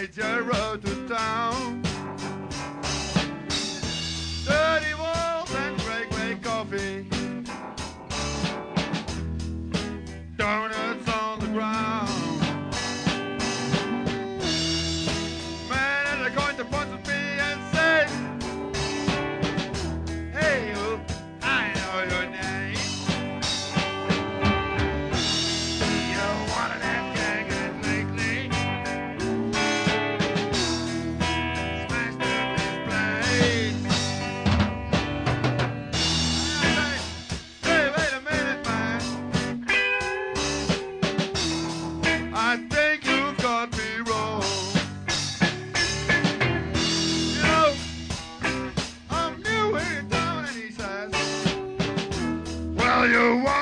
Major Road to Town. tell you why.